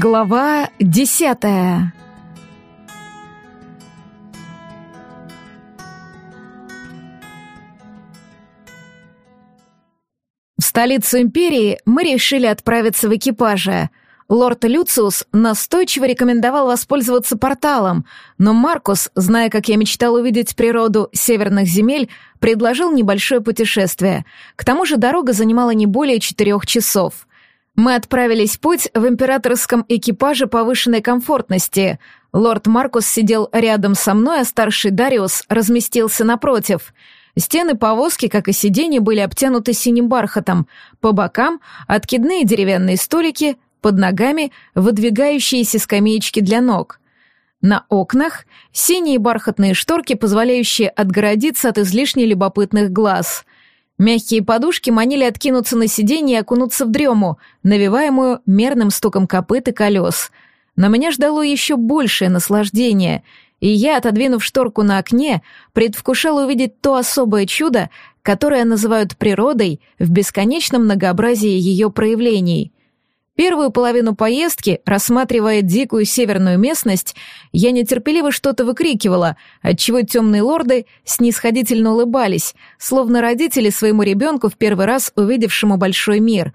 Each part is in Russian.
Глава десятая В столицу империи мы решили отправиться в экипаже. Лорд Люциус настойчиво рекомендовал воспользоваться порталом, но Маркус, зная, как я мечтал увидеть природу северных земель, предложил небольшое путешествие. К тому же дорога занимала не более четырех часов. Мы отправились в путь в императорском экипаже повышенной комфортности. Лорд Маркус сидел рядом со мной, а старший Дариус разместился напротив. Стены повозки, как и сиденья, были обтянуты синим бархатом. По бокам — откидные деревянные столики, под ногами — выдвигающиеся скамеечки для ног. На окнах — синие бархатные шторки, позволяющие отгородиться от излишне любопытных глаз — Мягкие подушки манили откинуться на сиденье и окунуться в дрему, навиваемую мерным стуком копыт и колес. Но меня ждало еще большее наслаждение, и я, отодвинув шторку на окне, предвкушала увидеть то особое чудо, которое называют природой в бесконечном многообразии ее проявлений — Первую половину поездки, рассматривая дикую северную местность, я нетерпеливо что-то выкрикивала, отчего темные лорды снисходительно улыбались, словно родители своему ребенку в первый раз увидевшему большой мир.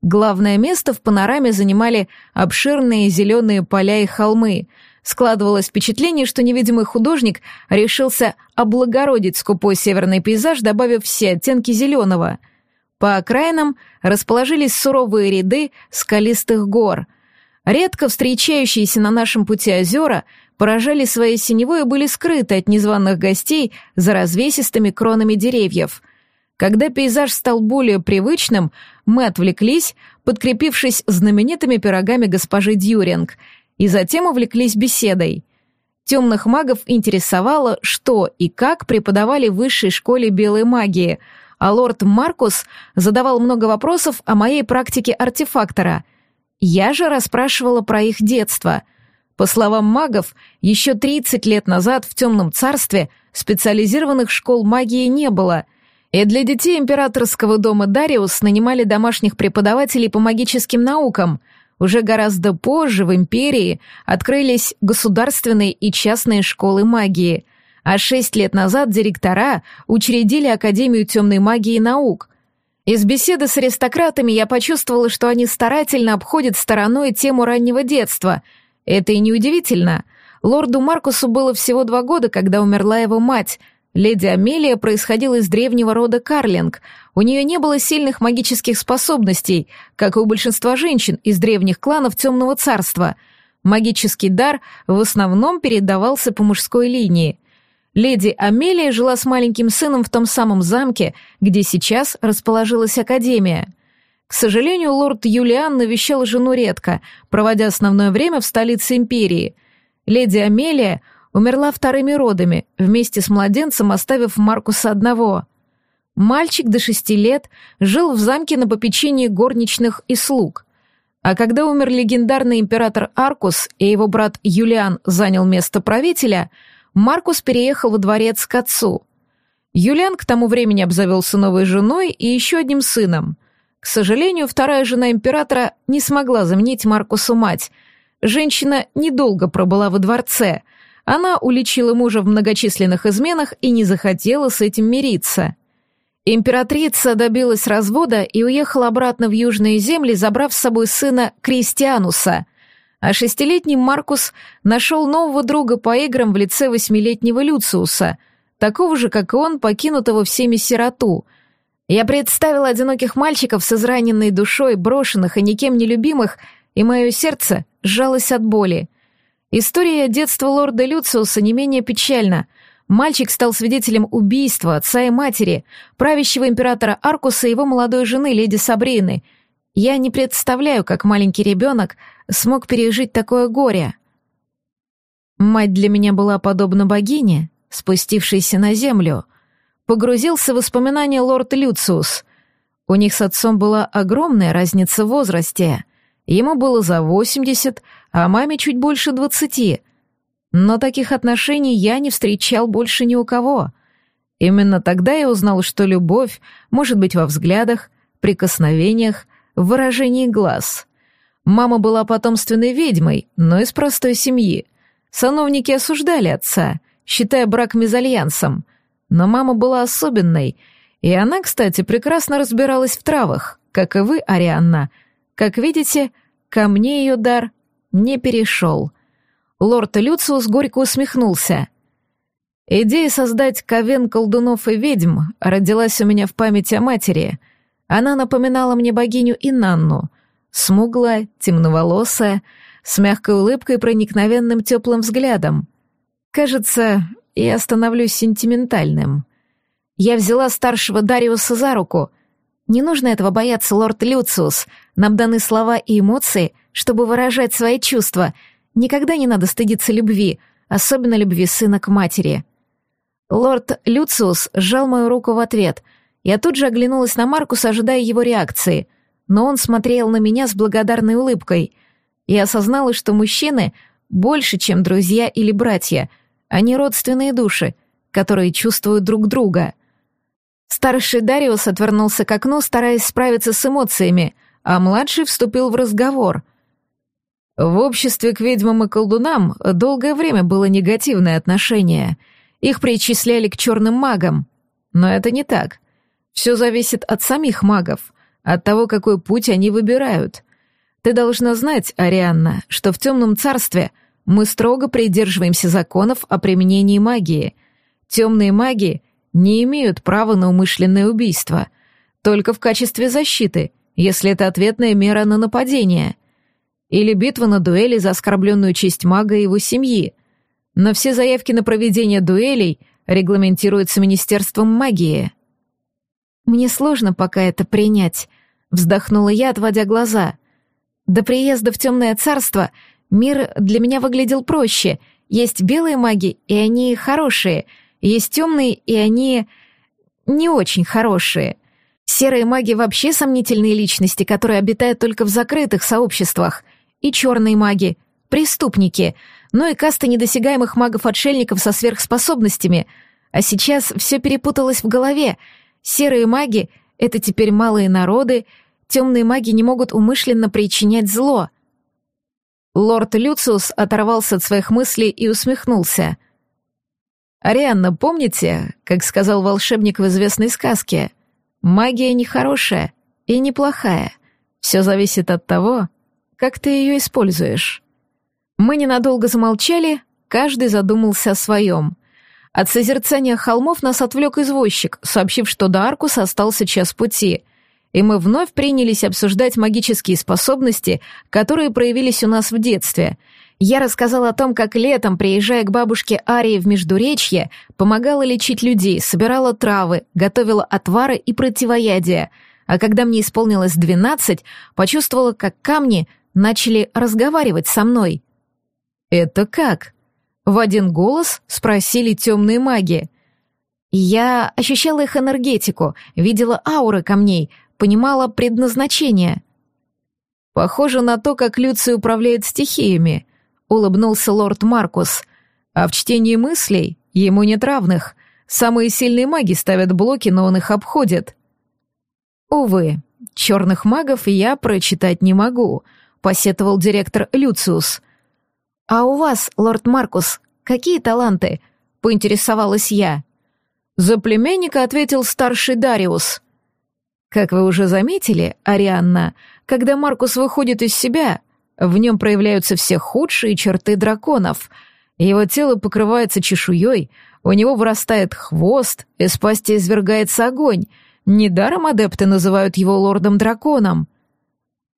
Главное место в панораме занимали обширные зеленые поля и холмы. Складывалось впечатление, что невидимый художник решился облагородить скупой северный пейзаж, добавив все оттенки зеленого — по окраинам расположились суровые ряды скалистых гор. Редко встречающиеся на нашем пути озера поражали своей синевой и были скрыты от незваных гостей за развесистыми кронами деревьев. Когда пейзаж стал более привычным, мы отвлеклись, подкрепившись знаменитыми пирогами госпожи Дьюринг, и затем увлеклись беседой. Темных магов интересовало, что и как преподавали в высшей школе белой магии — а лорд Маркус задавал много вопросов о моей практике артефактора. Я же расспрашивала про их детство. По словам магов, еще 30 лет назад в Темном Царстве специализированных школ магии не было, и для детей императорского дома Дариус нанимали домашних преподавателей по магическим наукам. Уже гораздо позже в империи открылись государственные и частные школы магии — а шесть лет назад директора учредили Академию темной магии и наук. Из беседы с аристократами я почувствовала, что они старательно обходят стороной тему раннего детства. Это и неудивительно. Лорду Маркусу было всего два года, когда умерла его мать. Леди Амелия происходила из древнего рода Карлинг. У нее не было сильных магических способностей, как и у большинства женщин из древних кланов Темного Царства. Магический дар в основном передавался по мужской линии. Леди Амелия жила с маленьким сыном в том самом замке, где сейчас расположилась академия. К сожалению, лорд Юлиан навещал жену редко, проводя основное время в столице империи. Леди Амелия умерла вторыми родами, вместе с младенцем оставив Маркуса одного. Мальчик до шести лет жил в замке на попечении горничных и слуг. А когда умер легендарный император Аркус и его брат Юлиан занял место правителя — Маркус переехал во дворец к отцу. Юлиан к тому времени обзавелся новой женой и еще одним сыном. К сожалению, вторая жена императора не смогла заменить Маркусу мать. Женщина недолго пробыла во дворце. Она уличила мужа в многочисленных изменах и не захотела с этим мириться. Императрица добилась развода и уехала обратно в южные земли, забрав с собой сына Кристиануса, а шестилетний Маркус нашел нового друга по играм в лице восьмилетнего Люциуса, такого же, как и он, покинутого всеми сироту. Я представила одиноких мальчиков с израненной душой, брошенных и никем не любимых, и мое сердце сжалось от боли. История детства лорда Люциуса не менее печальна. Мальчик стал свидетелем убийства отца и матери, правящего императора Аркуса и его молодой жены, леди Сабрины — я не представляю, как маленький ребенок смог пережить такое горе. Мать для меня была подобна богине, спустившейся на землю. Погрузился в воспоминания лорд Люциус. У них с отцом была огромная разница в возрасте. Ему было за восемьдесят, а маме чуть больше двадцати. Но таких отношений я не встречал больше ни у кого. Именно тогда я узнал, что любовь может быть во взглядах, прикосновениях, в выражении глаз. Мама была потомственной ведьмой, но из простой семьи. Сановники осуждали отца, считая брак мезальянсом. Но мама была особенной, и она, кстати, прекрасно разбиралась в травах, как и вы, Арианна. Как видите, ко мне ее дар не перешел. Лорд Люциус горько усмехнулся. Идея создать ковен колдунов и ведьм родилась у меня в памяти о матери. Она напоминала мне богиню Инанну, смуглая, темноволосая, с мягкой улыбкой и проникновенным теплым взглядом. Кажется, я становлюсь сентиментальным. Я взяла старшего Дариуса за руку. Не нужно этого бояться, лорд Люциус. Нам даны слова и эмоции, чтобы выражать свои чувства. Никогда не надо стыдиться любви, особенно любви сына к матери. Лорд Люциус сжал мою руку в ответ. Я тут же оглянулась на Маркуса, ожидая его реакции, но он смотрел на меня с благодарной улыбкой. И осознала, что мужчины больше, чем друзья или братья. Они родственные души, которые чувствуют друг друга. Старший Дариус отвернулся к окну, стараясь справиться с эмоциями, а младший вступил в разговор. В обществе к ведьмам и колдунам долгое время было негативное отношение — их причисляли к черным магам. Но это не так. Все зависит от самих магов, от того, какой путь они выбирают. Ты должна знать, Арианна, что в темном царстве мы строго придерживаемся законов о применении магии. Темные маги не имеют права на умышленное убийство, только в качестве защиты, если это ответная мера на нападение. Или битва на дуэли за оскорбленную честь мага и его семьи — но все заявки на проведение дуэлей регламентируются Министерством магии. Мне сложно пока это принять, вздохнула я, отводя глаза. До приезда в темное царство мир для меня выглядел проще. Есть белые маги, и они хорошие. Есть темные, и они не очень хорошие. Серые маги вообще сомнительные личности, которые обитают только в закрытых сообществах. И черные маги — преступники — ну и каста недосягаемых магов-отшельников со сверхспособностями. А сейчас все перепуталось в голове. Серые маги — это теперь малые народы, темные маги не могут умышленно причинять зло. Лорд Люциус оторвался от своих мыслей и усмехнулся. «Арианна, помните, как сказал волшебник в известной сказке, магия нехорошая и неплохая. Все зависит от того, как ты ее используешь». Мы ненадолго замолчали, каждый задумался о своем. От созерцания холмов нас отвлек извозчик, сообщив, что до Аркуса остался час пути, и мы вновь принялись обсуждать магические способности, которые проявились у нас в детстве. Я рассказала о том, как летом, приезжая к бабушке Арии в Междуречье, помогала лечить людей, собирала травы, готовила отвары и противоядия, а когда мне исполнилось двенадцать, почувствовала, как камни начали разговаривать со мной — «Это как?» — в один голос спросили темные маги. Я ощущала их энергетику, видела ауры камней, понимала предназначение. «Похоже на то, как Люций управляет стихиями», — улыбнулся лорд Маркус. «А в чтении мыслей ему нет равных. Самые сильные маги ставят блоки, но он их обходит». «Увы, черных магов я прочитать не могу», — посетовал директор Люциус. «А у вас, лорд Маркус, какие таланты?» — поинтересовалась я. За племянника ответил старший Дариус. «Как вы уже заметили, Арианна, когда Маркус выходит из себя, в нем проявляются все худшие черты драконов. Его тело покрывается чешуей, у него вырастает хвост, из пасти извергается огонь. Недаром адепты называют его лордом-драконом».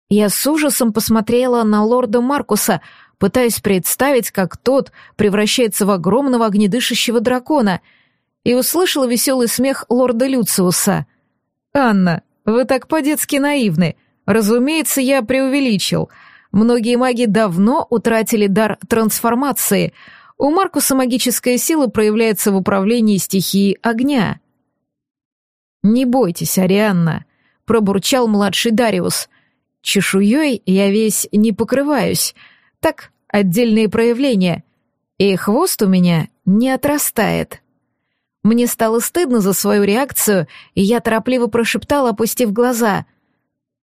Я с ужасом посмотрела на лорда Маркуса, пытаясь представить, как тот превращается в огромного огнедышащего дракона, и услышала веселый смех лорда Люциуса. «Анна, вы так по-детски наивны. Разумеется, я преувеличил. Многие маги давно утратили дар трансформации. У Маркуса магическая сила проявляется в управлении стихией огня». «Не бойтесь, Арианна», — пробурчал младший Дариус. «Чешуей я весь не покрываюсь, так, отдельные проявления. И хвост у меня не отрастает. Мне стало стыдно за свою реакцию, и я торопливо прошептала, опустив глаза.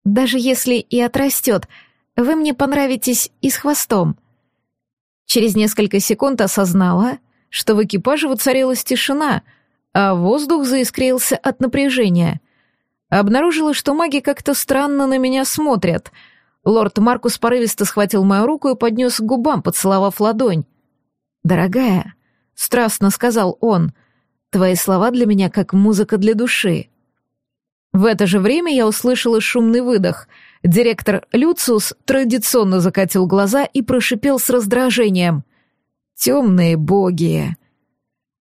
Даже если и отрастет, вы мне понравитесь и с хвостом». Через несколько секунд осознала, что в экипаже воцарилась тишина, а воздух заискрился от напряжения. Обнаружила, что маги как-то странно на меня смотрят. Лорд Маркус порывисто схватил мою руку и поднес к губам, поцеловав ладонь. «Дорогая», — страстно сказал он, — «твои слова для меня как музыка для души». В это же время я услышала шумный выдох. Директор Люциус традиционно закатил глаза и прошипел с раздражением. «Темные боги!»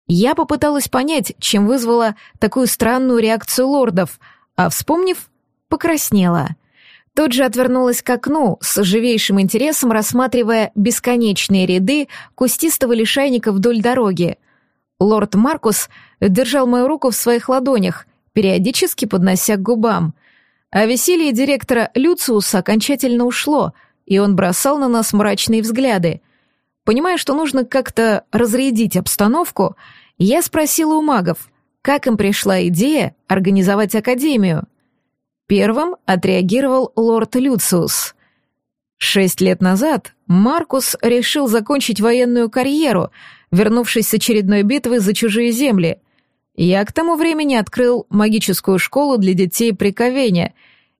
Я попыталась понять, чем вызвала такую странную реакцию лордов, а, вспомнив, покраснела. Тут же отвернулась к окну, с живейшим интересом рассматривая бесконечные ряды кустистого лишайника вдоль дороги. Лорд Маркус держал мою руку в своих ладонях, периодически поднося к губам. А веселье директора Люциуса окончательно ушло, и он бросал на нас мрачные взгляды. Понимая, что нужно как-то разрядить обстановку, я спросила у магов, как им пришла идея организовать академию. Первым отреагировал лорд Люциус. Шесть лет назад Маркус решил закончить военную карьеру, вернувшись с очередной битвы за чужие земли — я к тому времени открыл магическую школу для детей при Ковене,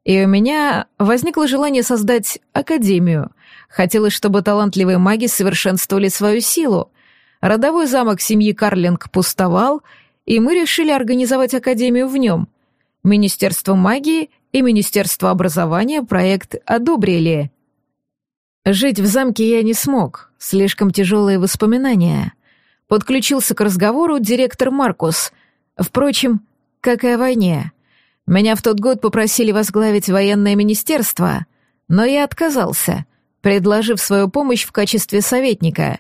и у меня возникло желание создать академию. Хотелось, чтобы талантливые маги совершенствовали свою силу. Родовой замок семьи Карлинг пустовал, и мы решили организовать академию в нем. Министерство магии и Министерство образования проект одобрили. Жить в замке я не смог, слишком тяжелые воспоминания. Подключился к разговору директор Маркус, Впрочем, как и о войне. Меня в тот год попросили возглавить военное министерство, но я отказался, предложив свою помощь в качестве советника.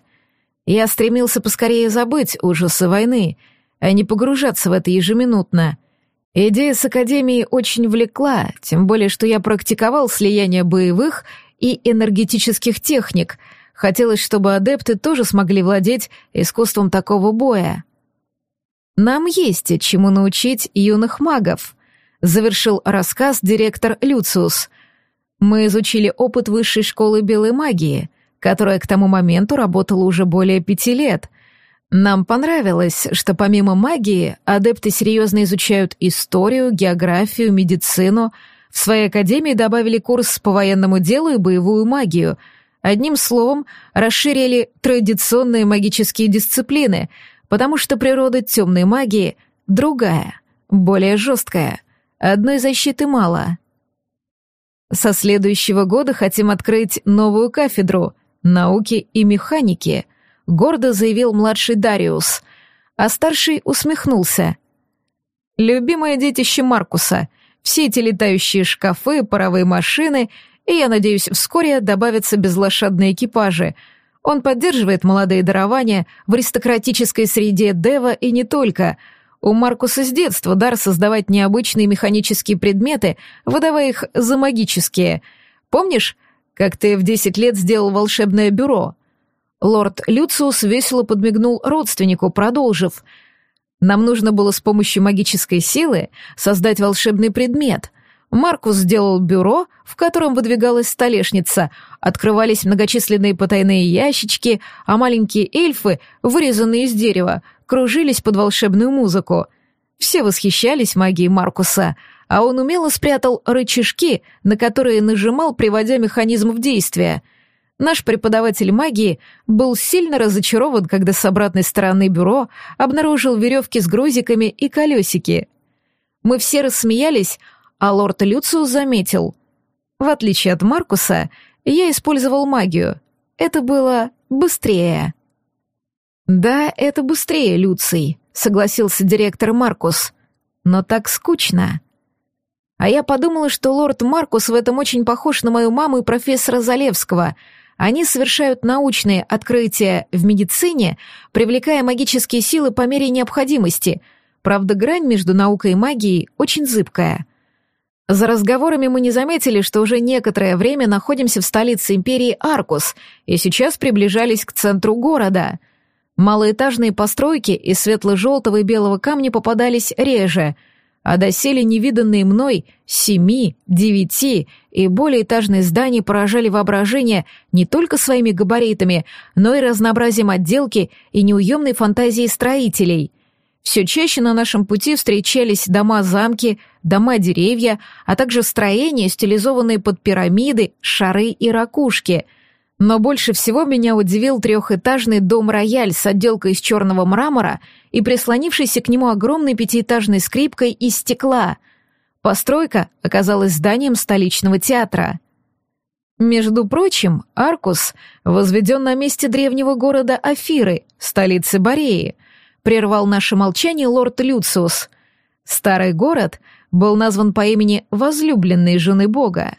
Я стремился поскорее забыть ужасы войны, а не погружаться в это ежеминутно. Идея с Академией очень влекла, тем более, что я практиковал слияние боевых и энергетических техник. Хотелось, чтобы адепты тоже смогли владеть искусством такого боя. Нам есть чему научить юных магов», — завершил рассказ директор Люциус. «Мы изучили опыт высшей школы белой магии, которая к тому моменту работала уже более пяти лет. Нам понравилось, что помимо магии адепты серьезно изучают историю, географию, медицину. В своей академии добавили курс по военному делу и боевую магию. Одним словом, расширили традиционные магические дисциплины — потому что природа темной магии другая, более жесткая. Одной защиты мало. Со следующего года хотим открыть новую кафедру науки и механики, гордо заявил младший Дариус, а старший усмехнулся. Любимое детище Маркуса, все эти летающие шкафы, паровые машины, и, я надеюсь, вскоре добавятся безлошадные экипажи — он поддерживает молодые дарования в аристократической среде Дева и не только. У Маркуса с детства дар создавать необычные механические предметы, выдавая их за магические. Помнишь, как ты в десять лет сделал волшебное бюро? Лорд Люциус весело подмигнул родственнику, продолжив. «Нам нужно было с помощью магической силы создать волшебный предмет — Маркус сделал бюро, в котором выдвигалась столешница, открывались многочисленные потайные ящички, а маленькие эльфы, вырезанные из дерева, кружились под волшебную музыку. Все восхищались магией Маркуса, а он умело спрятал рычажки, на которые нажимал, приводя механизм в действие. Наш преподаватель магии был сильно разочарован, когда с обратной стороны бюро обнаружил веревки с грузиками и колесики. Мы все рассмеялись, а лорд Люциус заметил. В отличие от Маркуса, я использовал магию. Это было быстрее. «Да, это быстрее, Люций», — согласился директор Маркус. «Но так скучно». А я подумала, что лорд Маркус в этом очень похож на мою маму и профессора Залевского. Они совершают научные открытия в медицине, привлекая магические силы по мере необходимости. Правда, грань между наукой и магией очень зыбкая. За разговорами мы не заметили, что уже некоторое время находимся в столице империи Аркус и сейчас приближались к центру города. Малоэтажные постройки из светло-желтого и белого камня попадались реже. А доселе невиданные мной семи, девяти и более этажные здания поражали воображение не только своими габаритами, но и разнообразием отделки и неуемной фантазией строителей. Все чаще на нашем пути встречались дома-замки, дома-деревья, а также строения, стилизованные под пирамиды, шары и ракушки — но больше всего меня удивил трехэтажный дом-рояль с отделкой из черного мрамора и прислонившейся к нему огромной пятиэтажной скрипкой из стекла. Постройка оказалась зданием столичного театра. Между прочим, Аркус возведен на месте древнего города Афиры, столицы Бореи, прервал наше молчание лорд Люциус. Старый город был назван по имени возлюбленной жены бога —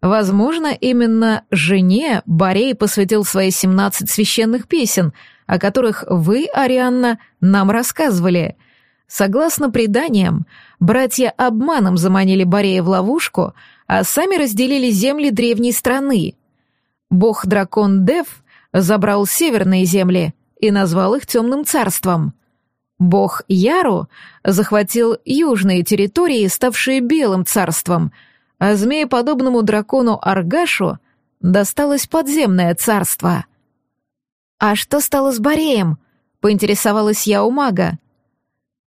Возможно, именно жене Борей посвятил свои 17 священных песен, о которых вы, Арианна, нам рассказывали. Согласно преданиям, братья обманом заманили Борея в ловушку, а сами разделили земли древней страны. Бог-дракон Дев забрал северные земли и назвал их Темным царством. Бог Яру захватил южные территории, ставшие Белым царством — а змееподобному дракону Аргашу досталось подземное царство. «А что стало с Бореем?» — поинтересовалась я у мага.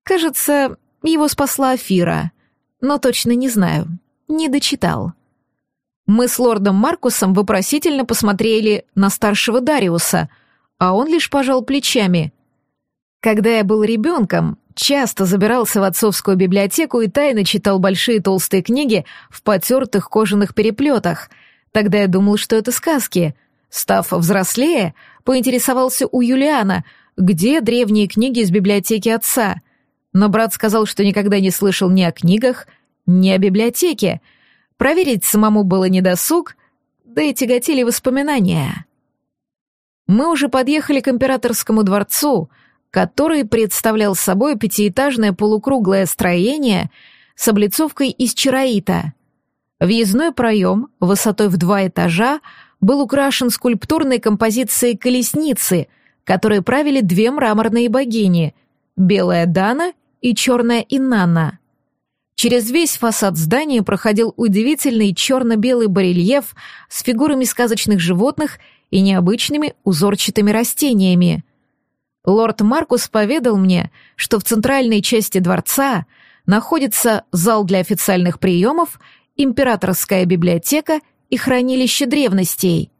«Кажется, его спасла Афира, но точно не знаю, не дочитал». Мы с лордом Маркусом вопросительно посмотрели на старшего Дариуса, а он лишь пожал плечами. Когда я был ребенком, часто забирался в отцовскую библиотеку и тайно читал большие толстые книги в потертых кожаных переплетах. Тогда я думал, что это сказки. Став взрослее, поинтересовался у Юлиана, где древние книги из библиотеки отца. Но брат сказал, что никогда не слышал ни о книгах, ни о библиотеке. Проверить самому было недосуг, да и тяготили воспоминания. Мы уже подъехали к императорскому дворцу — который представлял собой пятиэтажное полукруглое строение с облицовкой из чароита. Въездной проем высотой в два этажа был украшен скульптурной композицией колесницы, которые правили две мраморные богини — белая Дана и черная Инанна. Через весь фасад здания проходил удивительный черно-белый барельеф с фигурами сказочных животных и необычными узорчатыми растениями. Лорд Маркус поведал мне, что в центральной части дворца находится зал для официальных приемов, императорская библиотека и хранилище древностей.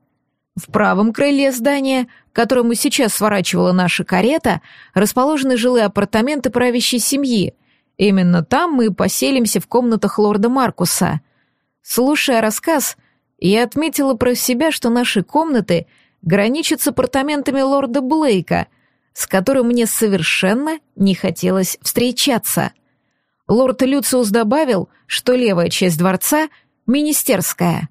В правом крыле здания, к которому сейчас сворачивала наша карета, расположены жилые апартаменты правящей семьи. Именно там мы поселимся в комнатах лорда Маркуса. Слушая рассказ, я отметила про себя, что наши комнаты граничат с апартаментами лорда Блейка — с которым мне совершенно не хотелось встречаться. Лорд Люциус добавил, что левая часть дворца — министерская.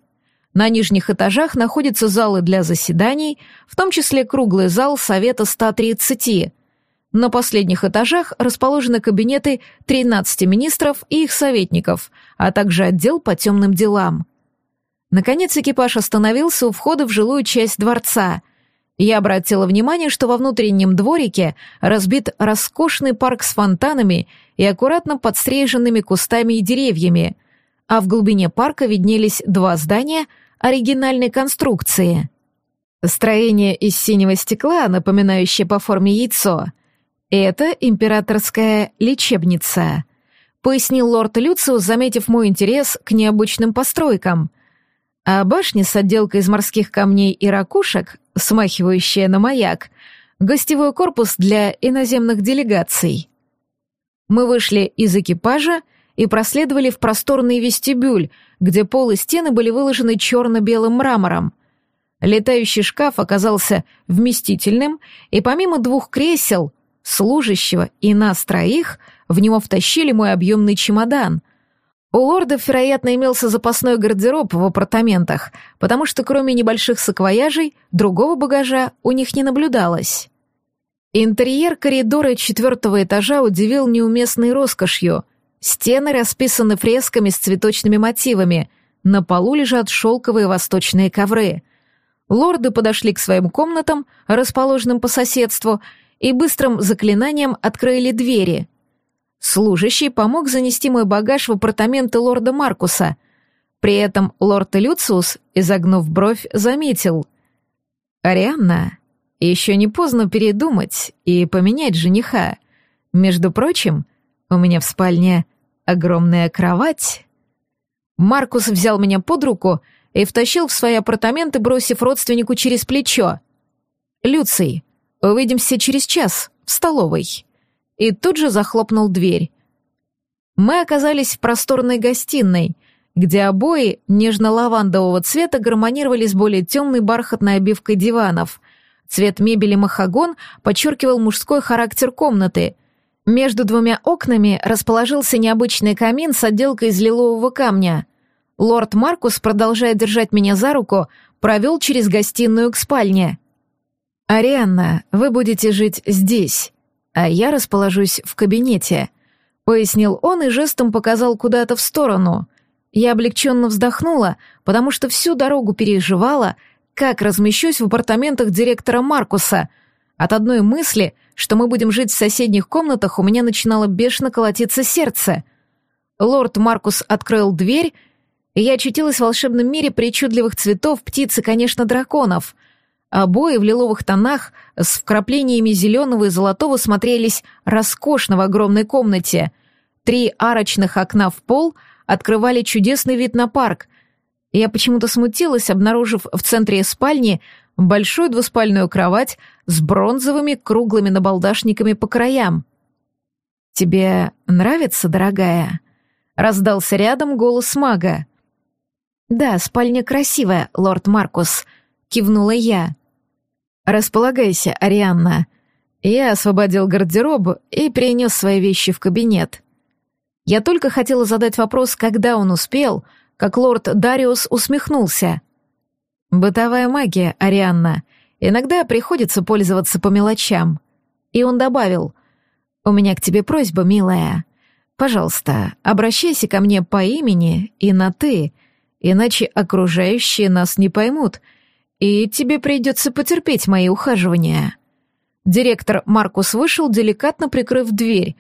На нижних этажах находятся залы для заседаний, в том числе круглый зал Совета 130. На последних этажах расположены кабинеты 13 министров и их советников, а также отдел по темным делам. Наконец экипаж остановился у входа в жилую часть дворца — я обратила внимание, что во внутреннем дворике разбит роскошный парк с фонтанами и аккуратно подстриженными кустами и деревьями, а в глубине парка виднелись два здания оригинальной конструкции. Строение из синего стекла, напоминающее по форме яйцо, это императорская лечебница, пояснил лорд Люциус, заметив мой интерес к необычным постройкам. А башня с отделкой из морских камней и ракушек смахивающая на маяк, гостевой корпус для иноземных делегаций. Мы вышли из экипажа и проследовали в просторный вестибюль, где пол и стены были выложены черно-белым мрамором. Летающий шкаф оказался вместительным, и помимо двух кресел, служащего и нас троих, в него втащили мой объемный чемодан — у лордов, вероятно, имелся запасной гардероб в апартаментах, потому что кроме небольших саквояжей другого багажа у них не наблюдалось. Интерьер коридора четвертого этажа удивил неуместной роскошью. Стены расписаны фресками с цветочными мотивами, на полу лежат шелковые восточные ковры. Лорды подошли к своим комнатам, расположенным по соседству, и быстрым заклинанием открыли двери — Служащий помог занести мой багаж в апартаменты лорда Маркуса. При этом лорд Люциус, изогнув бровь, заметил. «Арианна, еще не поздно передумать и поменять жениха. Между прочим, у меня в спальне огромная кровать». Маркус взял меня под руку и втащил в свои апартаменты, бросив родственнику через плечо. «Люций, увидимся через час в столовой». И тут же захлопнул дверь. Мы оказались в просторной гостиной, где обои нежно-лавандового цвета гармонировали с более темной бархатной обивкой диванов. Цвет мебели махагон подчеркивал мужской характер комнаты. Между двумя окнами расположился необычный камин с отделкой из лилового камня. Лорд Маркус, продолжая держать меня за руку, провел через гостиную к спальне. «Арианна, вы будете жить здесь, а я расположусь в кабинете», — пояснил он и жестом показал куда-то в сторону. Я облегченно вздохнула, потому что всю дорогу переживала, как размещусь в апартаментах директора Маркуса. От одной мысли, что мы будем жить в соседних комнатах, у меня начинало бешено колотиться сердце. Лорд Маркус открыл дверь, и я очутилась в волшебном мире причудливых цветов, птиц и, конечно, драконов. Обои в лиловых тонах с вкраплениями зеленого и золотого смотрелись роскошно в огромной комнате. Три арочных окна в пол открывали чудесный вид на парк. Я почему-то смутилась, обнаружив в центре спальни большую двуспальную кровать с бронзовыми круглыми набалдашниками по краям. «Тебе нравится, дорогая?» — раздался рядом голос мага. «Да, спальня красивая, лорд Маркус», — кивнула я. «Располагайся, Арианна». Я освободил гардероб и принес свои вещи в кабинет. Я только хотела задать вопрос, когда он успел, как лорд Дариус усмехнулся. «Бытовая магия, Арианна. Иногда приходится пользоваться по мелочам». И он добавил, «У меня к тебе просьба, милая. Пожалуйста, обращайся ко мне по имени и на «ты», иначе окружающие нас не поймут, и тебе придется потерпеть мои ухаживания». Директор Маркус вышел, деликатно прикрыв дверь,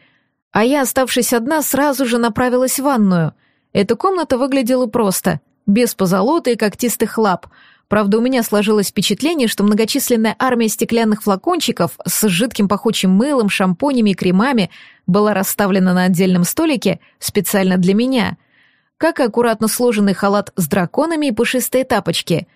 а я, оставшись одна, сразу же направилась в ванную. Эта комната выглядела просто, без позолоты и когтистых лап. Правда, у меня сложилось впечатление, что многочисленная армия стеклянных флакончиков с жидким пахучим мылом, шампунями и кремами была расставлена на отдельном столике специально для меня — как и аккуратно сложенный халат с драконами и пушистые тапочки.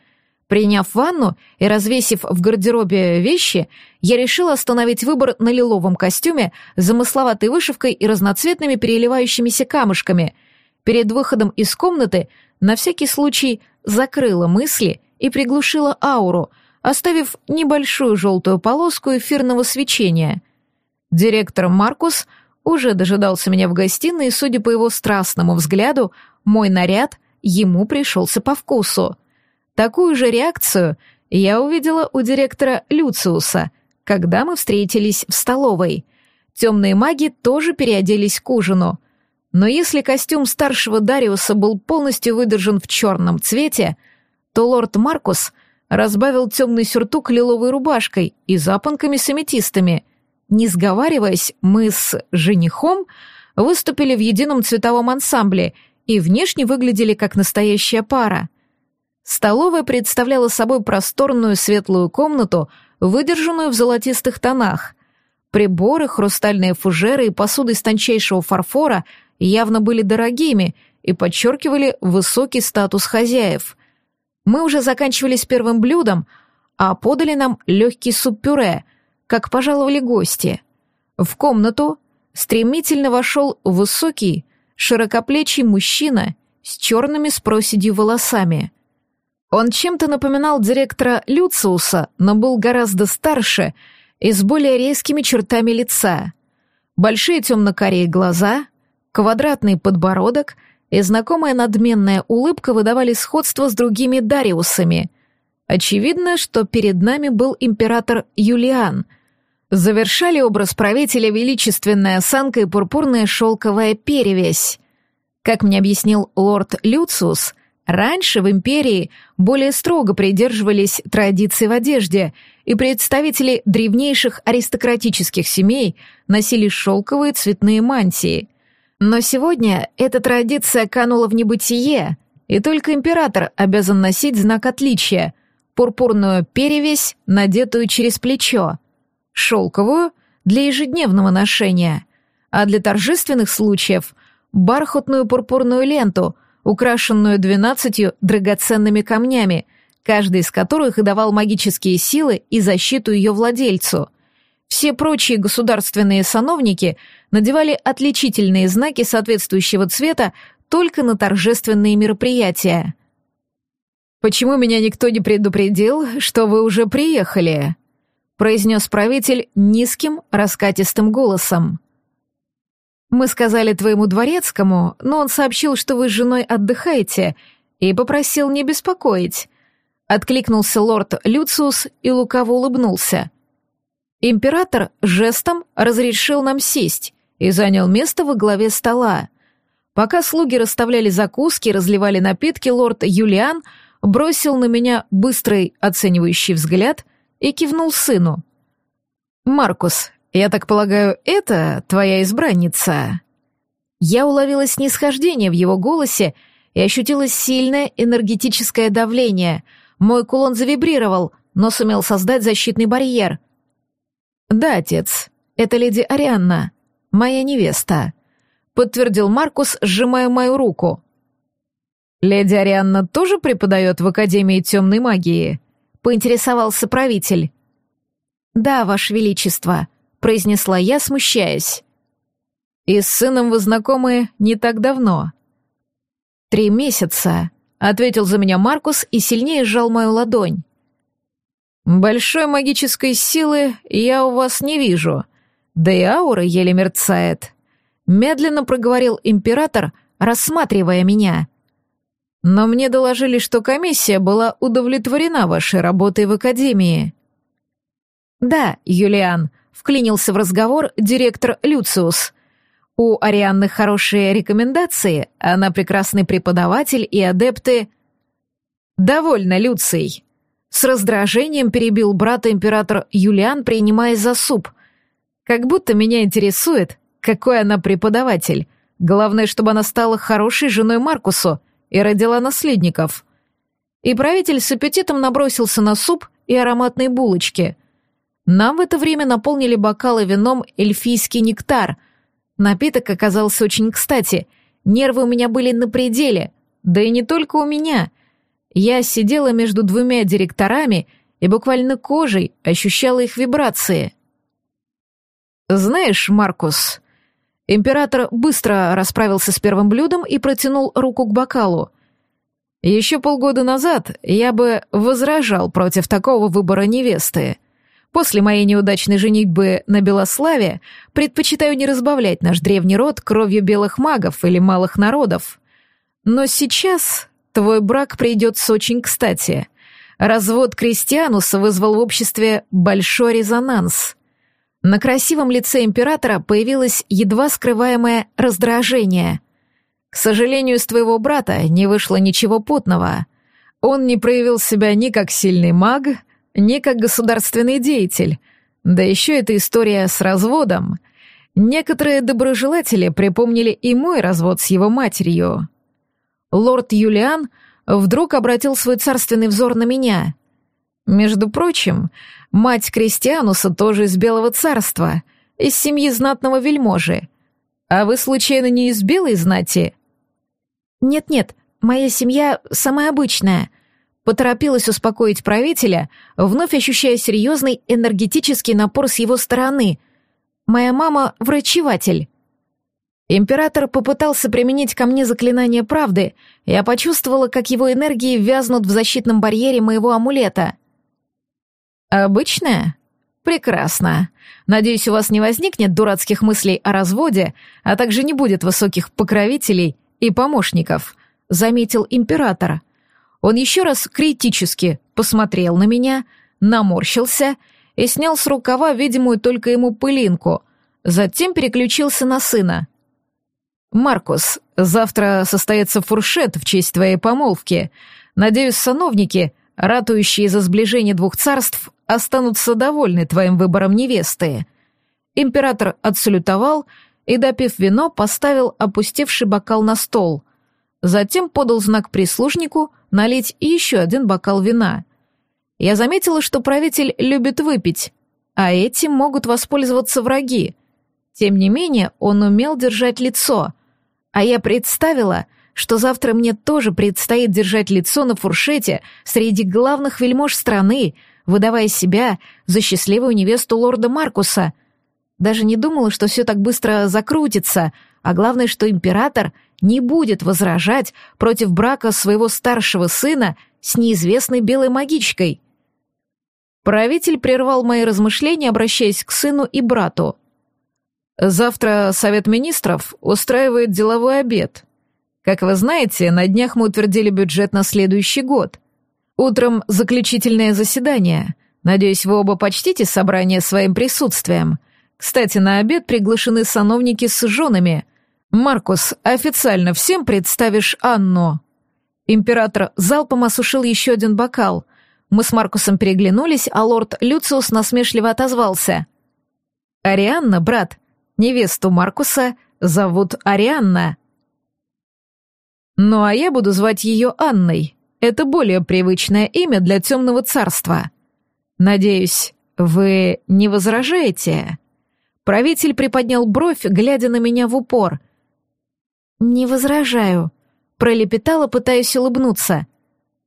Приняв ванну и развесив в гардеробе вещи, я решила остановить выбор на лиловом костюме с замысловатой вышивкой и разноцветными переливающимися камушками. Перед выходом из комнаты на всякий случай закрыла мысли и приглушила ауру, оставив небольшую желтую полоску эфирного свечения. Директор Маркус уже дожидался меня в гостиной, и, судя по его страстному взгляду, мой наряд ему пришелся по вкусу. Такую же реакцию я увидела у директора Люциуса, когда мы встретились в столовой. Темные маги тоже переоделись к ужину. Но если костюм старшего Дариуса был полностью выдержан в черном цвете, то лорд Маркус разбавил темный сюртук лиловой рубашкой и запонками с аметистами. Не сговариваясь, мы с женихом выступили в едином цветовом ансамбле — и внешне выглядели как настоящая пара. Столовая представляла собой просторную светлую комнату, выдержанную в золотистых тонах. Приборы, хрустальные фужеры и посуда из тончайшего фарфора явно были дорогими и подчеркивали высокий статус хозяев. Мы уже заканчивали с первым блюдом, а подали нам легкий суп-пюре, как пожаловали гости. В комнату стремительно вошел высокий, широкоплечий мужчина с черными с проседью волосами. Он чем-то напоминал директора Люциуса, но был гораздо старше и с более резкими чертами лица. Большие темно-карие глаза, квадратный подбородок и знакомая надменная улыбка выдавали сходство с другими Дариусами. Очевидно, что перед нами был император Юлиан — Завершали образ правителя величественная осанка и пурпурная шелковая перевязь. Как мне объяснил лорд Люциус, раньше в империи более строго придерживались традиций в одежде, и представители древнейших аристократических семей носили шелковые цветные мантии. Но сегодня эта традиция канула в небытие, и только император обязан носить знак отличия — пурпурную перевесь, надетую через плечо, шелковую — для ежедневного ношения, а для торжественных случаев — бархатную пурпурную ленту, украшенную двенадцатью драгоценными камнями — каждый из которых давал магические силы и защиту ее владельцу. Все прочие государственные сановники надевали отличительные знаки соответствующего цвета только на торжественные мероприятия. «Почему меня никто не предупредил, что вы уже приехали?» произнес правитель низким, раскатистым голосом. «Мы сказали твоему дворецкому, но он сообщил, что вы с женой отдыхаете, и попросил не беспокоить. Откликнулся лорд Люциус и лукаво улыбнулся. Император жестом разрешил нам сесть и занял место во главе стола. Пока слуги расставляли закуски и разливали напитки, лорд Юлиан бросил на меня быстрый оценивающий взгляд и кивнул сыну. «Маркус, я так полагаю, это твоя избранница?» Я уловила снисхождение в его голосе и ощутила сильное энергетическое давление — мой кулон завибрировал, но сумел создать защитный барьер. «Да, отец, это леди Арианна, моя невеста», — подтвердил Маркус, сжимая мою руку. «Леди Арианна тоже преподает в Академии темной магии?» — поинтересовался правитель. «Да, Ваше Величество», — произнесла я, смущаясь. «И с сыном вы знакомы не так давно?» «Три месяца», ответил за меня Маркус и сильнее сжал мою ладонь. Большой магической силы я у вас не вижу, да и аура еле мерцает, медленно проговорил император, рассматривая меня. Но мне доложили, что комиссия была удовлетворена вашей работой в академии. Да, Юлиан, вклинился в разговор директор Люциус. У Арианны хорошие рекомендации, она прекрасный преподаватель и адепты... Довольно, Люций. С раздражением перебил брата император Юлиан, принимая за суп. Как будто меня интересует, какой она преподаватель. Главное, чтобы она стала хорошей женой Маркусу и родила наследников. И правитель с аппетитом набросился на суп и ароматные булочки. Нам в это время наполнили бокалы вином эльфийский нектар — Напиток оказался очень кстати. Нервы у меня были на пределе. Да и не только у меня. Я сидела между двумя директорами и буквально кожей ощущала их вибрации. «Знаешь, Маркус...» Император быстро расправился с первым блюдом и протянул руку к бокалу. «Еще полгода назад я бы возражал против такого выбора невесты. После моей неудачной женитьбы на Белославе предпочитаю не разбавлять наш древний род кровью белых магов или малых народов. Но сейчас твой брак придется очень кстати. Развод Кристиануса вызвал в обществе большой резонанс. На красивом лице императора появилось едва скрываемое раздражение. К сожалению, с твоего брата не вышло ничего путного. Он не проявил себя ни как сильный маг, не как государственный деятель. Да еще эта история с разводом. Некоторые доброжелатели припомнили и мой развод с его матерью. Лорд Юлиан вдруг обратил свой царственный взор на меня. Между прочим, мать Кристиануса тоже из Белого царства, из семьи знатного вельможи. А вы, случайно, не из Белой знати? Нет-нет, моя семья самая обычная — Поторопилась успокоить правителя, вновь ощущая серьезный энергетический напор с его стороны. «Моя мама — врачеватель». Император попытался применить ко мне заклинание правды, я почувствовала, как его энергии вязнут в защитном барьере моего амулета. «Обычная?» «Прекрасно. Надеюсь, у вас не возникнет дурацких мыслей о разводе, а также не будет высоких покровителей и помощников», — заметил император. Он еще раз критически посмотрел на меня, наморщился и снял с рукава видимую только ему пылинку, затем переключился на сына. «Маркус, завтра состоится фуршет в честь твоей помолвки. Надеюсь, сановники, ратующие за сближение двух царств, останутся довольны твоим выбором невесты». Император отсалютовал и, допив вино, поставил опустевший бокал на стол. Затем подал знак прислужнику налить еще один бокал вина. Я заметила, что правитель любит выпить, а этим могут воспользоваться враги. Тем не менее, он умел держать лицо, а я представила, что завтра мне тоже предстоит держать лицо на фуршете среди главных вельмож страны, выдавая себя за счастливую невесту лорда Маркуса. Даже не думала, что все так быстро закрутится, а главное, что император не будет возражать против брака своего старшего сына с неизвестной белой магичкой. Правитель прервал мои размышления, обращаясь к сыну и брату. «Завтра Совет Министров устраивает деловой обед. Как вы знаете, на днях мы утвердили бюджет на следующий год. Утром заключительное заседание. Надеюсь, вы оба почтите собрание своим присутствием. Кстати, на обед приглашены сановники с женами. Маркус, официально всем представишь Анну». Император залпом осушил еще один бокал. Мы с Маркусом переглянулись, а лорд Люциус насмешливо отозвался. «Арианна, брат, невесту Маркуса зовут Арианна». «Ну а я буду звать ее Анной. Это более привычное имя для темного царства. Надеюсь, вы не возражаете?» Правитель приподнял бровь, глядя на меня в упор. «Не возражаю», — пролепетала, пытаясь улыбнуться.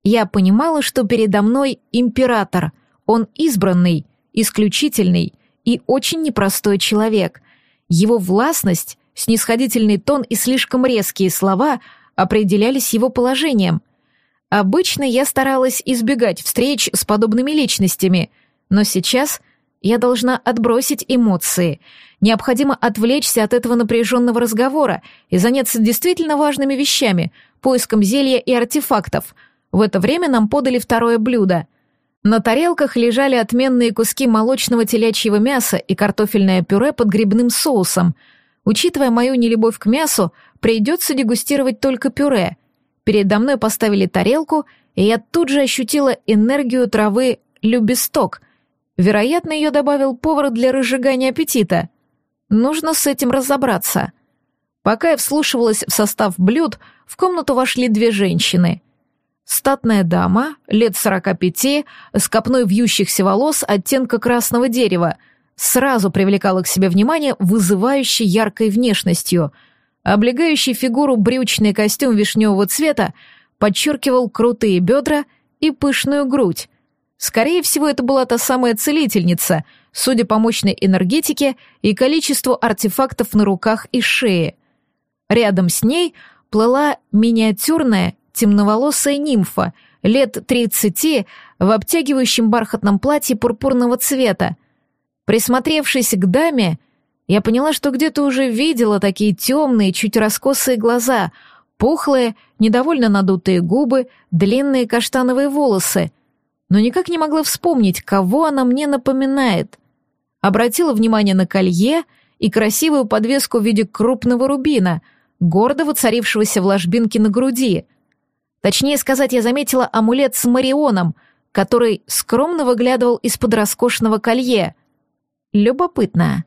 Я понимала, что передо мной император. Он избранный, исключительный и очень непростой человек. Его властность, снисходительный тон и слишком резкие слова определялись его положением. Обычно я старалась избегать встреч с подобными личностями, но сейчас я должна отбросить эмоции. Необходимо отвлечься от этого напряженного разговора и заняться действительно важными вещами, поиском зелья и артефактов. В это время нам подали второе блюдо. На тарелках лежали отменные куски молочного телячьего мяса и картофельное пюре под грибным соусом. Учитывая мою нелюбовь к мясу, придется дегустировать только пюре. Передо мной поставили тарелку, и я тут же ощутила энергию травы любесток. Вероятно, ее добавил повар для разжигания аппетита. Нужно с этим разобраться. Пока я вслушивалась в состав блюд, в комнату вошли две женщины. Статная дама, лет сорока пяти, с копной вьющихся волос оттенка красного дерева, сразу привлекала к себе внимание вызывающей яркой внешностью — Облегающий фигуру брючный костюм вишневого цвета подчеркивал крутые бедра и пышную грудь. Скорее всего, это была та самая целительница, судя по мощной энергетике и количеству артефактов на руках и шее. Рядом с ней плыла миниатюрная темноволосая нимфа, лет тридцати, в обтягивающем бархатном платье пурпурного цвета. Присмотревшись к даме, я поняла, что где-то уже видела такие темные, чуть раскосые глаза, пухлые, недовольно надутые губы, длинные каштановые волосы, но никак не могла вспомнить, кого она мне напоминает. Обратила внимание на колье и красивую подвеску в виде крупного рубина, гордо воцарившегося в ложбинке на груди. Точнее сказать, я заметила амулет с Марионом, который скромно выглядывал из-под роскошного колье. Любопытно.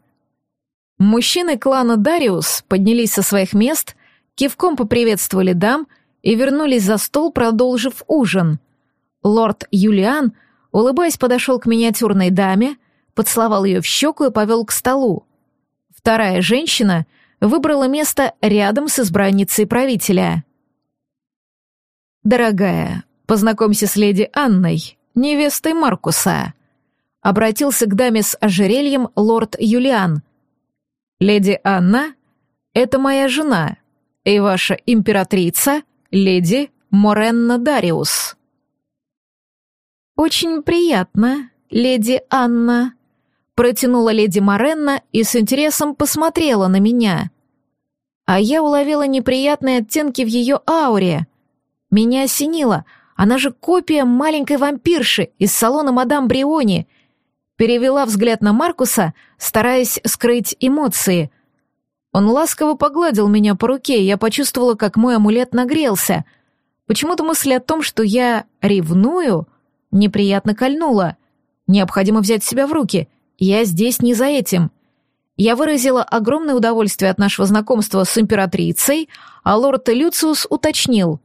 Мужчины клана Дариус поднялись со своих мест, кивком поприветствовали дам и вернулись за стол, продолжив ужин. Лорд Юлиан, улыбаясь, подошел к миниатюрной даме, поцеловал ее в щеку и повел к столу. Вторая женщина выбрала место рядом с избранницей правителя. «Дорогая, познакомься с леди Анной, невестой Маркуса», обратился к даме с ожерельем лорд Юлиан, Леди Анна — это моя жена и ваша императрица, леди Моренна Дариус». «Очень приятно, леди Анна», — протянула леди Моренна и с интересом посмотрела на меня. А я уловила неприятные оттенки в ее ауре. Меня осенило, она же копия маленькой вампирши из салона мадам Бриони, Перевела взгляд на Маркуса, стараясь скрыть эмоции. Он ласково погладил меня по руке, и я почувствовала, как мой амулет нагрелся. Почему-то мысль о том, что я ревную, неприятно кольнула. Необходимо взять себя в руки. Я здесь не за этим. Я выразила огромное удовольствие от нашего знакомства с императрицей, а лорд Люциус уточнил.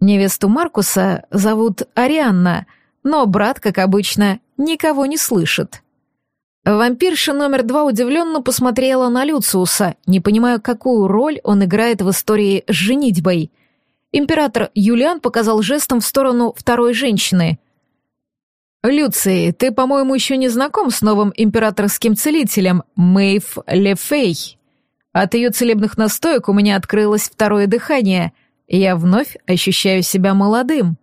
Невесту Маркуса зовут Арианна, но брат, как обычно, никого не слышит. Вампирша номер два удивленно посмотрела на Люциуса, не понимая, какую роль он играет в истории с женитьбой. Император Юлиан показал жестом в сторону второй женщины. «Люций, ты, по-моему, еще не знаком с новым императорским целителем Мэйв Лефей. От ее целебных настоек у меня открылось второе дыхание, и я вновь ощущаю себя молодым».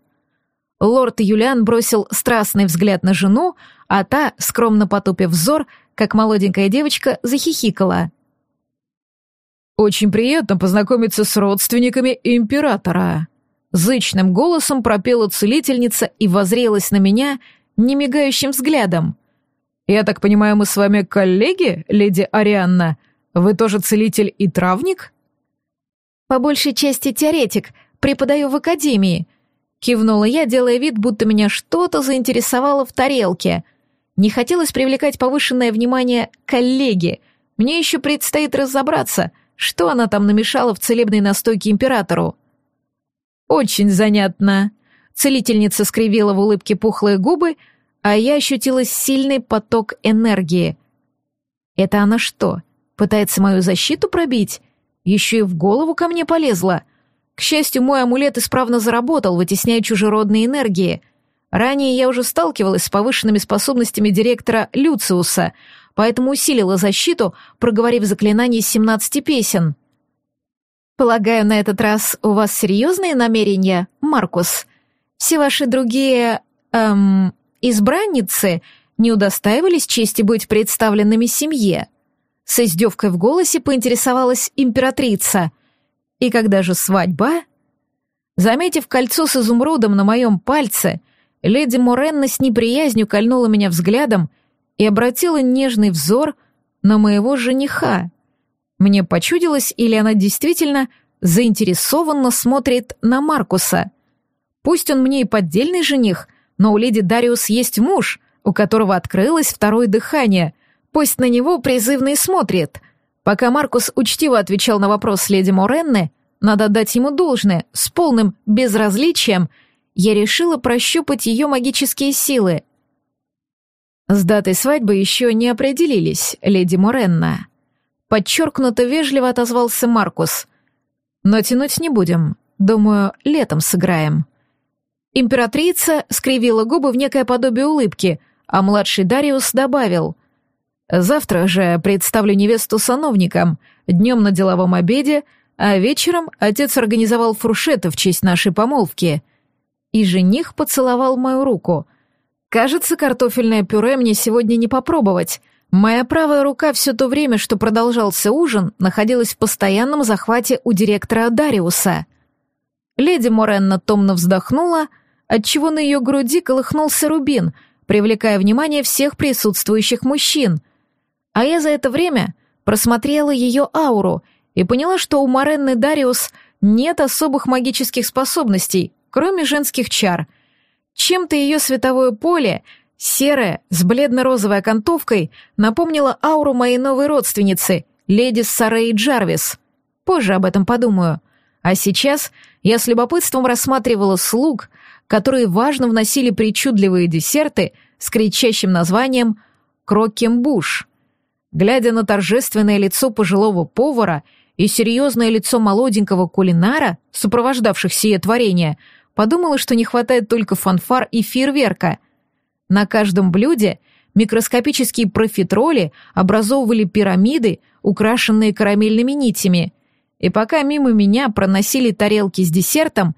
Лорд Юлиан бросил страстный взгляд на жену, а та, скромно потупив взор, как молоденькая девочка, захихикала. «Очень приятно познакомиться с родственниками императора», Зычным голосом пропела целительница и возрелась на меня немигающим взглядом. «Я так понимаю, мы с вами коллеги, леди Арианна? Вы тоже целитель и травник?» «По большей части теоретик, преподаю в академии», — кивнула я, делая вид, будто меня что-то заинтересовало в тарелке — не хотелось привлекать повышенное внимание коллеги. Мне еще предстоит разобраться, что она там намешала в целебной настойке императору. «Очень занятно», — целительница скривила в улыбке пухлые губы, а я ощутила сильный поток энергии. «Это она что, пытается мою защиту пробить? Еще и в голову ко мне полезла?» К счастью, мой амулет исправно заработал, вытесняя чужеродные энергии — Ранее я уже сталкивалась с повышенными способностями директора Люциуса, поэтому усилила защиту, проговорив заклинание из 17 песен. «Полагаю, на этот раз у вас серьезные намерения, Маркус? Все ваши другие... эм... избранницы не удостаивались чести быть представленными семье?» С издевкой в голосе поинтересовалась императрица. «И когда же свадьба?» Заметив кольцо с изумрудом на моем пальце, Леди Моренна с неприязнью кольнула меня взглядом и обратила нежный взор на моего жениха. Мне почудилось, или она действительно заинтересованно смотрит на Маркуса. Пусть он мне и поддельный жених, но у леди Дариус есть муж, у которого открылось второе дыхание. Пусть на него призывно смотрит. Пока Маркус учтиво отвечал на вопрос леди Моренны, надо дать ему должное, с полным безразличием — я решила прощупать ее магические силы. С датой свадьбы еще не определились, леди Моренна. Подчеркнуто вежливо отозвался Маркус. Но тянуть не будем. Думаю, летом сыграем. Императрица скривила губы в некое подобие улыбки, а младший Дариус добавил. «Завтра же представлю невесту сановникам, днем на деловом обеде, а вечером отец организовал фуршеты в честь нашей помолвки и жених поцеловал мою руку. Кажется, картофельное пюре мне сегодня не попробовать. Моя правая рука все то время, что продолжался ужин, находилась в постоянном захвате у директора Дариуса. Леди Моренна томно вздохнула, отчего на ее груди колыхнулся рубин, привлекая внимание всех присутствующих мужчин. А я за это время просмотрела ее ауру и поняла, что у Моренны Дариус нет особых магических способностей, кроме женских чар. Чем-то ее световое поле, серое, с бледно-розовой окантовкой, напомнило ауру моей новой родственницы, леди Сарей Джарвис. Позже об этом подумаю. А сейчас я с любопытством рассматривала слуг, которые важно вносили причудливые десерты с кричащим названием «Крокембуш». Глядя на торжественное лицо пожилого повара и серьезное лицо молоденького кулинара, сопровождавших сие творение, Подумала, что не хватает только фанфар и фейерверка. На каждом блюде микроскопические профитроли образовывали пирамиды, украшенные карамельными нитями. И пока мимо меня проносили тарелки с десертом,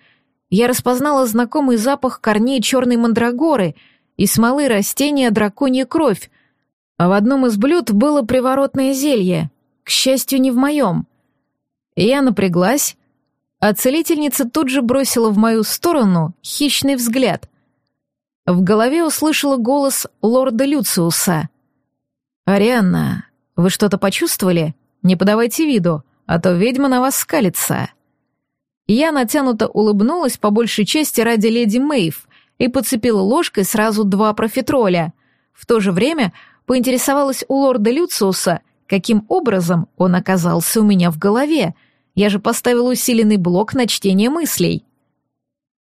я распознала знакомый запах корней черной мандрагоры и смолы растения драконья кровь. А в одном из блюд было приворотное зелье, к счастью, не в моем. Я напряглась, а целительница тут же бросила в мою сторону хищный взгляд. В голове услышала голос лорда Люциуса. «Арианна, вы что-то почувствовали? Не подавайте виду, а то ведьма на вас скалится». Я натянуто улыбнулась по большей части ради леди Мэйв и подцепила ложкой сразу два профитроля. В то же время поинтересовалась у лорда Люциуса, каким образом он оказался у меня в голове. Я же поставил усиленный блок на чтение мыслей.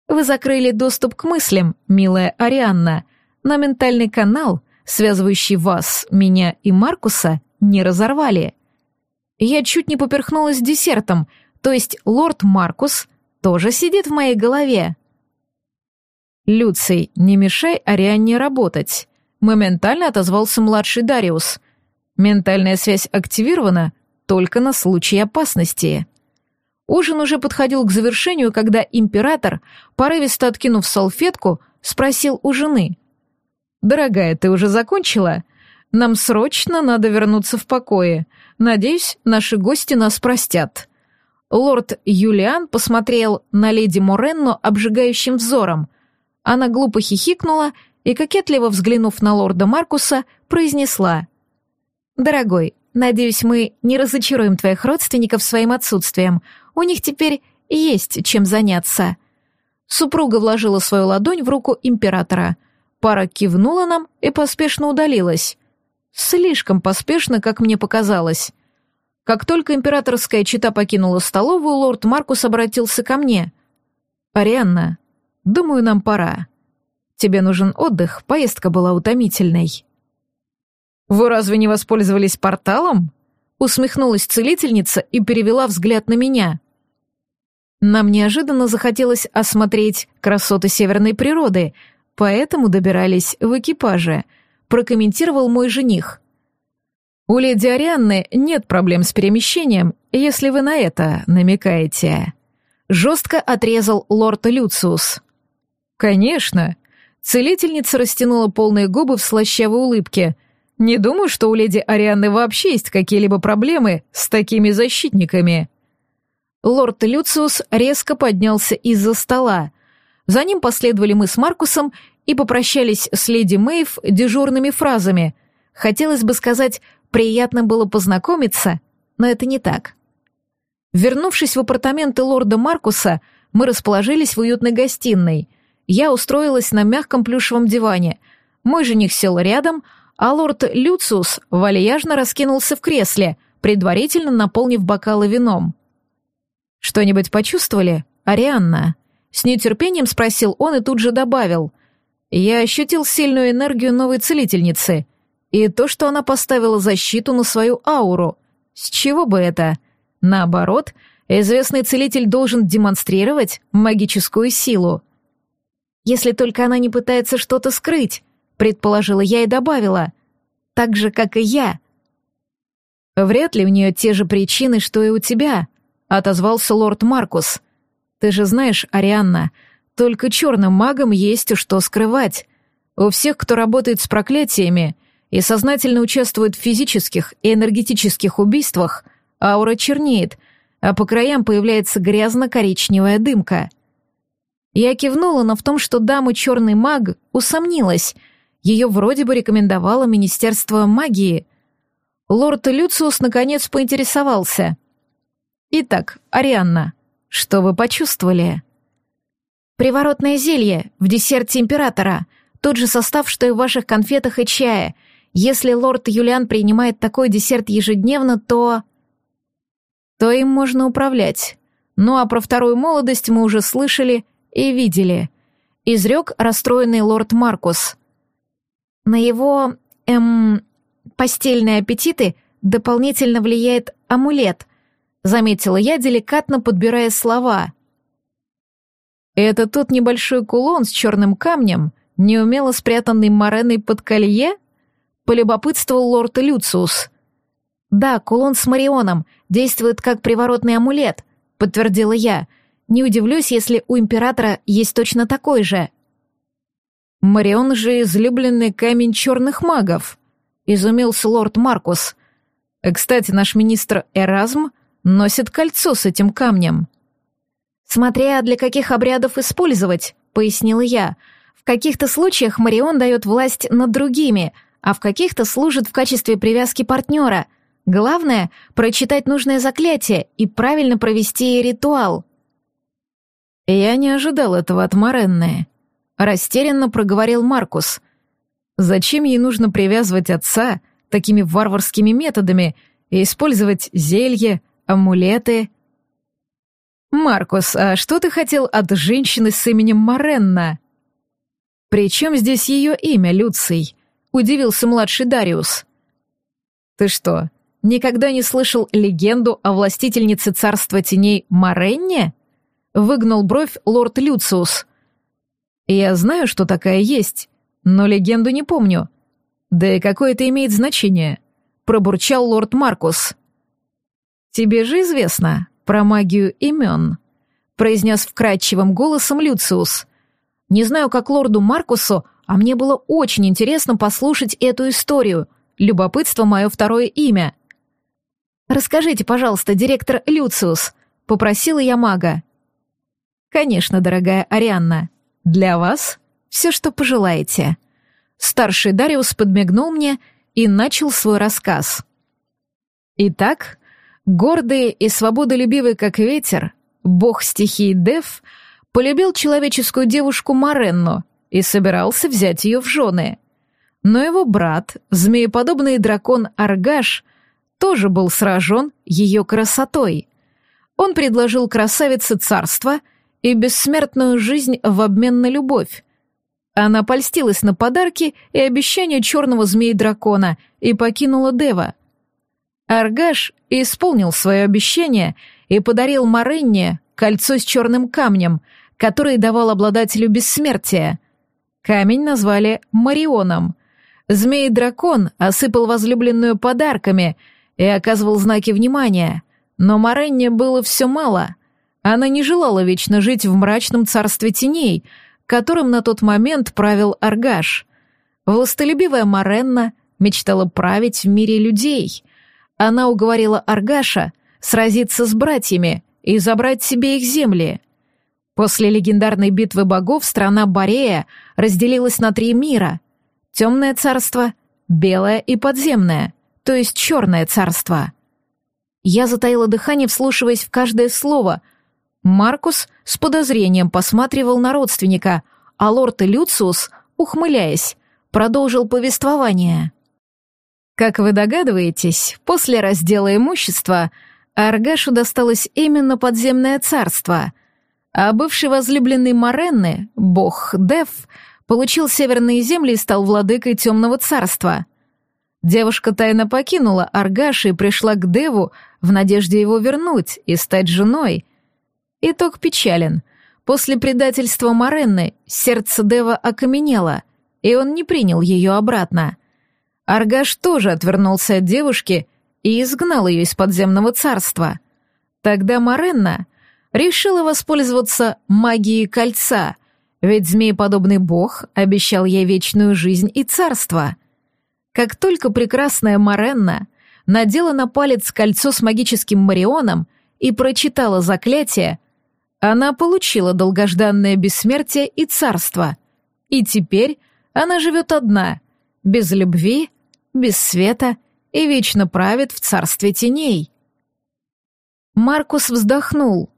Вы закрыли доступ к мыслям, милая Арианна, но ментальный канал, связывающий вас, меня и Маркуса, не разорвали. Я чуть не поперхнулась десертом, то есть лорд Маркус тоже сидит в моей голове. «Люций, не мешай Арианне работать», — моментально отозвался младший Дариус. «Ментальная связь активирована только на случай опасности». Ужин уже подходил к завершению, когда император, порывисто откинув салфетку, спросил у жены. «Дорогая, ты уже закончила? Нам срочно надо вернуться в покое. Надеюсь, наши гости нас простят». Лорд Юлиан посмотрел на леди Моренну обжигающим взором. Она глупо хихикнула и, кокетливо взглянув на лорда Маркуса, произнесла. «Дорогой, надеюсь, мы не разочаруем твоих родственников своим отсутствием. У них теперь есть чем заняться». Супруга вложила свою ладонь в руку императора. Пара кивнула нам и поспешно удалилась. Слишком поспешно, как мне показалось. Как только императорская чита покинула столовую, лорд Маркус обратился ко мне. «Арианна, думаю, нам пора. Тебе нужен отдых, поездка была утомительной». «Вы разве не воспользовались порталом?» Усмехнулась целительница и перевела взгляд на меня. Нам неожиданно захотелось осмотреть красоты северной природы, поэтому добирались в экипаже, прокомментировал мой жених. У леди Арианны нет проблем с перемещением, если вы на это намекаете. Жестко отрезал лорд Люциус. Конечно. Целительница растянула полные губы в слащавой улыбке. Не думаю, что у леди Арианны вообще есть какие-либо проблемы с такими защитниками. Лорд Люциус резко поднялся из-за стола. За ним последовали мы с Маркусом и попрощались с леди Мэйв дежурными фразами. Хотелось бы сказать Приятно было познакомиться, но это не так. Вернувшись в апартаменты лорда Маркуса, мы расположились в уютной гостиной. Я устроилась на мягком плюшевом диване. Мой жених сел рядом, а лорд Люциус вальяжно раскинулся в кресле, предварительно наполнив бокалы вином. «Что-нибудь почувствовали, Арианна?» С нетерпением спросил он и тут же добавил. «Я ощутил сильную энергию новой целительницы. И то, что она поставила защиту на свою ауру. С чего бы это? Наоборот, известный целитель должен демонстрировать магическую силу. Если только она не пытается что-то скрыть, предположила я и добавила. Так же, как и я. Вряд ли у нее те же причины, что и у тебя, отозвался лорд Маркус. Ты же знаешь, Арианна, только черным магам есть что скрывать. У всех, кто работает с проклятиями, и сознательно участвует в физических и энергетических убийствах, аура чернеет, а по краям появляется грязно-коричневая дымка. Я кивнула, но в том, что дама черный маг, усомнилась. Ее вроде бы рекомендовало Министерство магии. Лорд Люциус наконец поинтересовался. «Итак, Арианна, что вы почувствовали?» «Приворотное зелье в десерте императора», тот же состав, что и в ваших конфетах и чае. Если лорд Юлиан принимает такой десерт ежедневно, то... То им можно управлять. Ну а про вторую молодость мы уже слышали и видели. Изрек расстроенный лорд Маркус. На его, эм, постельные аппетиты дополнительно влияет амулет, заметила я, деликатно подбирая слова. Это тот небольшой кулон с черным камнем, неумело спрятанный Мореной под колье? полюбопытствовал лорд Люциус. «Да, кулон с Марионом действует как приворотный амулет», — подтвердила я. «Не удивлюсь, если у императора есть точно такой же». «Марион же излюбленный камень черных магов», — изумился лорд Маркус. «Кстати, наш министр Эразм носит кольцо с этим камнем». «Смотря для каких обрядов использовать», — пояснила я. «В каких-то случаях Марион дает власть над другими, а в каких-то служит в качестве привязки партнера. Главное — прочитать нужное заклятие и правильно провести ритуал. Я не ожидал этого от Моренны. растерянно проговорил Маркус. Зачем ей нужно привязывать отца такими варварскими методами и использовать зелье, амулеты? Маркус, а что ты хотел от женщины с именем Моренна? При чем здесь ее имя, Люций? Удивился младший Дариус. Ты что, никогда не слышал легенду о властительнице царства теней Моренне? Выгнул бровь лорд Люциус. Я знаю, что такая есть, но легенду не помню. Да и какое это имеет значение? Пробурчал лорд Маркус. Тебе же известно про магию имен, произнес вкрадчивым голосом Люциус. Не знаю, как лорду Маркусу, а мне было очень интересно послушать эту историю. Любопытство — мое второе имя. «Расскажите, пожалуйста, директор Люциус», — попросила я мага. «Конечно, дорогая Арианна. Для вас все, что пожелаете». Старший Дариус подмигнул мне и начал свой рассказ. Итак, гордый и свободолюбивый как ветер, бог стихии Дев полюбил человеческую девушку Маренну и собирался взять ее в жены. Но его брат, змееподобный дракон Аргаш, тоже был сражен ее красотой. Он предложил красавице царство и бессмертную жизнь в обмен на любовь. Она польстилась на подарки и обещания черного змеи-дракона и покинула Дева. Аргаш исполнил свое обещание и подарил Маренне кольцо с черным камнем, которое давал обладателю бессмертия. Камень назвали Марионом. Змей-дракон осыпал возлюбленную подарками и оказывал знаки внимания, но Маренне было все мало. Она не желала вечно жить в мрачном царстве теней, которым на тот момент правил Аргаш. Властолюбивая Маренна мечтала править в мире людей. Она уговорила Аргаша сразиться с братьями и забрать себе их земли. После легендарной битвы богов страна Борея разделилась на три мира. Темное царство, белое и подземное, то есть черное царство. Я затаила дыхание, вслушиваясь в каждое слово. Маркус с подозрением посматривал на родственника, а лорд Люциус, ухмыляясь, продолжил повествование. Как вы догадываетесь, после раздела имущества Аргашу досталось именно подземное царство — а бывший возлюбленный Моренны, бог Дев, получил северные земли и стал владыкой темного царства. Девушка тайно покинула Аргаш и пришла к Деву в надежде его вернуть и стать женой. Итог печален. После предательства Моренны сердце Дева окаменело, и он не принял ее обратно. Аргаш тоже отвернулся от девушки и изгнал ее из подземного царства. Тогда Моренна решила воспользоваться магией кольца, ведь змееподобный бог обещал ей вечную жизнь и царство. Как только прекрасная Моренна надела на палец кольцо с магическим марионом и прочитала заклятие, она получила долгожданное бессмертие и царство. И теперь она живет одна, без любви, без света и вечно правит в царстве теней. Маркус вздохнул.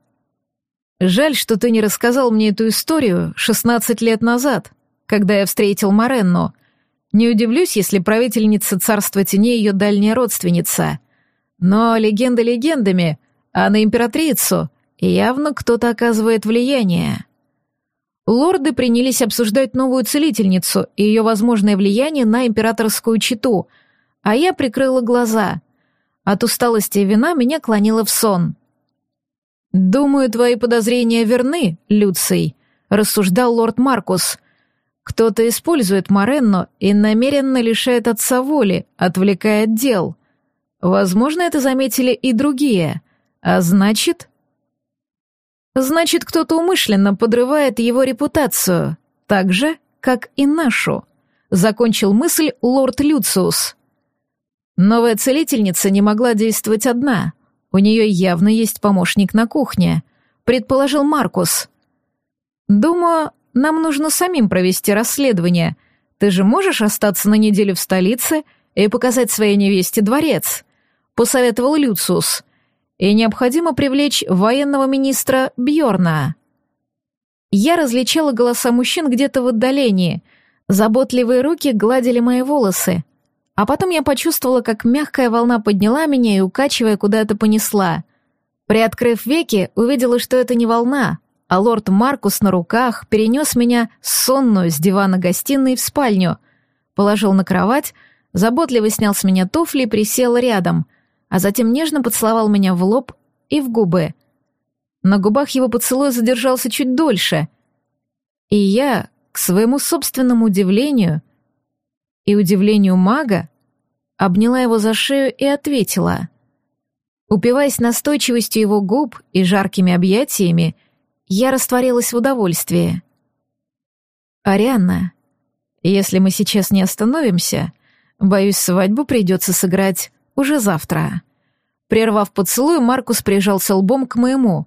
Жаль, что ты не рассказал мне эту историю 16 лет назад, когда я встретил Моренну. Не удивлюсь, если правительница царства теней ее дальняя родственница. Но легенда легендами, а на императрицу явно кто-то оказывает влияние. Лорды принялись обсуждать новую целительницу и ее возможное влияние на императорскую чету, а я прикрыла глаза. От усталости и вина меня клонило в сон — «Думаю, твои подозрения верны, Люций», — рассуждал лорд Маркус. «Кто-то использует Моренну и намеренно лишает отца воли, отвлекает дел. Возможно, это заметили и другие. А значит...» «Значит, кто-то умышленно подрывает его репутацию, так же, как и нашу», — закончил мысль лорд Люциус. Новая целительница не могла действовать одна — у нее явно есть помощник на кухне, предположил Маркус. Думаю, нам нужно самим провести расследование. Ты же можешь остаться на неделю в столице и показать своей невесте дворец, посоветовал Люциус. И необходимо привлечь военного министра Бьорна. Я различала голоса мужчин где-то в отдалении. Заботливые руки гладили мои волосы. А потом я почувствовала, как мягкая волна подняла меня и, укачивая, куда-то понесла. Приоткрыв веки, увидела, что это не волна, а лорд Маркус на руках перенес меня сонную с дивана гостиной в спальню, положил на кровать, заботливо снял с меня туфли и присел рядом, а затем нежно поцеловал меня в лоб и в губы. На губах его поцелуй задержался чуть дольше, и я, к своему собственному удивлению и удивлению мага, обняла его за шею и ответила. Упиваясь настойчивостью его губ и жаркими объятиями, я растворилась в удовольствии. «Арианна, если мы сейчас не остановимся, боюсь, свадьбу придется сыграть уже завтра». Прервав поцелуй, Маркус прижался лбом к моему.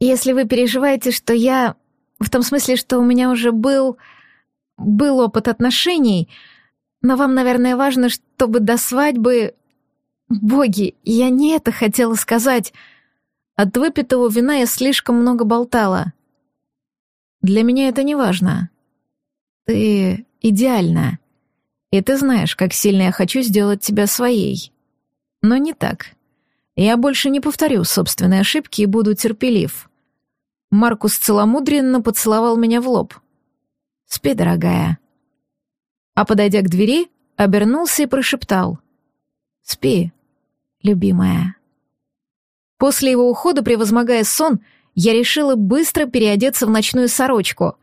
«Если вы переживаете, что я... В том смысле, что у меня уже был... был опыт отношений, но вам, наверное, важно, чтобы до свадьбы... Боги, я не это хотела сказать. От выпитого вина я слишком много болтала. Для меня это не важно. Ты идеальна. И ты знаешь, как сильно я хочу сделать тебя своей. Но не так. Я больше не повторю собственные ошибки и буду терпелив. Маркус целомудренно поцеловал меня в лоб. «Спи, дорогая». А подойдя к двери, обернулся и прошептал. «Спи, любимая». После его ухода, превозмогая сон, я решила быстро переодеться в ночную сорочку.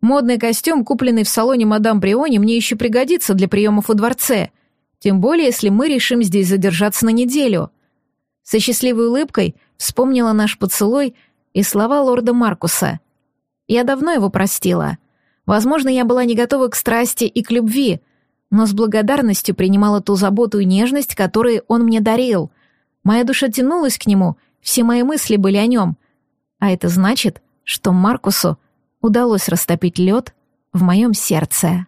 Модный костюм, купленный в салоне мадам Бриони, мне еще пригодится для приемов во дворце, тем более, если мы решим здесь задержаться на неделю. Со счастливой улыбкой вспомнила наш поцелуй и слова лорда Маркуса. Я давно его простила. Возможно, я была не готова к страсти и к любви, но с благодарностью принимала ту заботу и нежность, которые он мне дарил — Моя душа тянулась к нему, все мои мысли были о нем. А это значит, что Маркусу удалось растопить лед в моем сердце.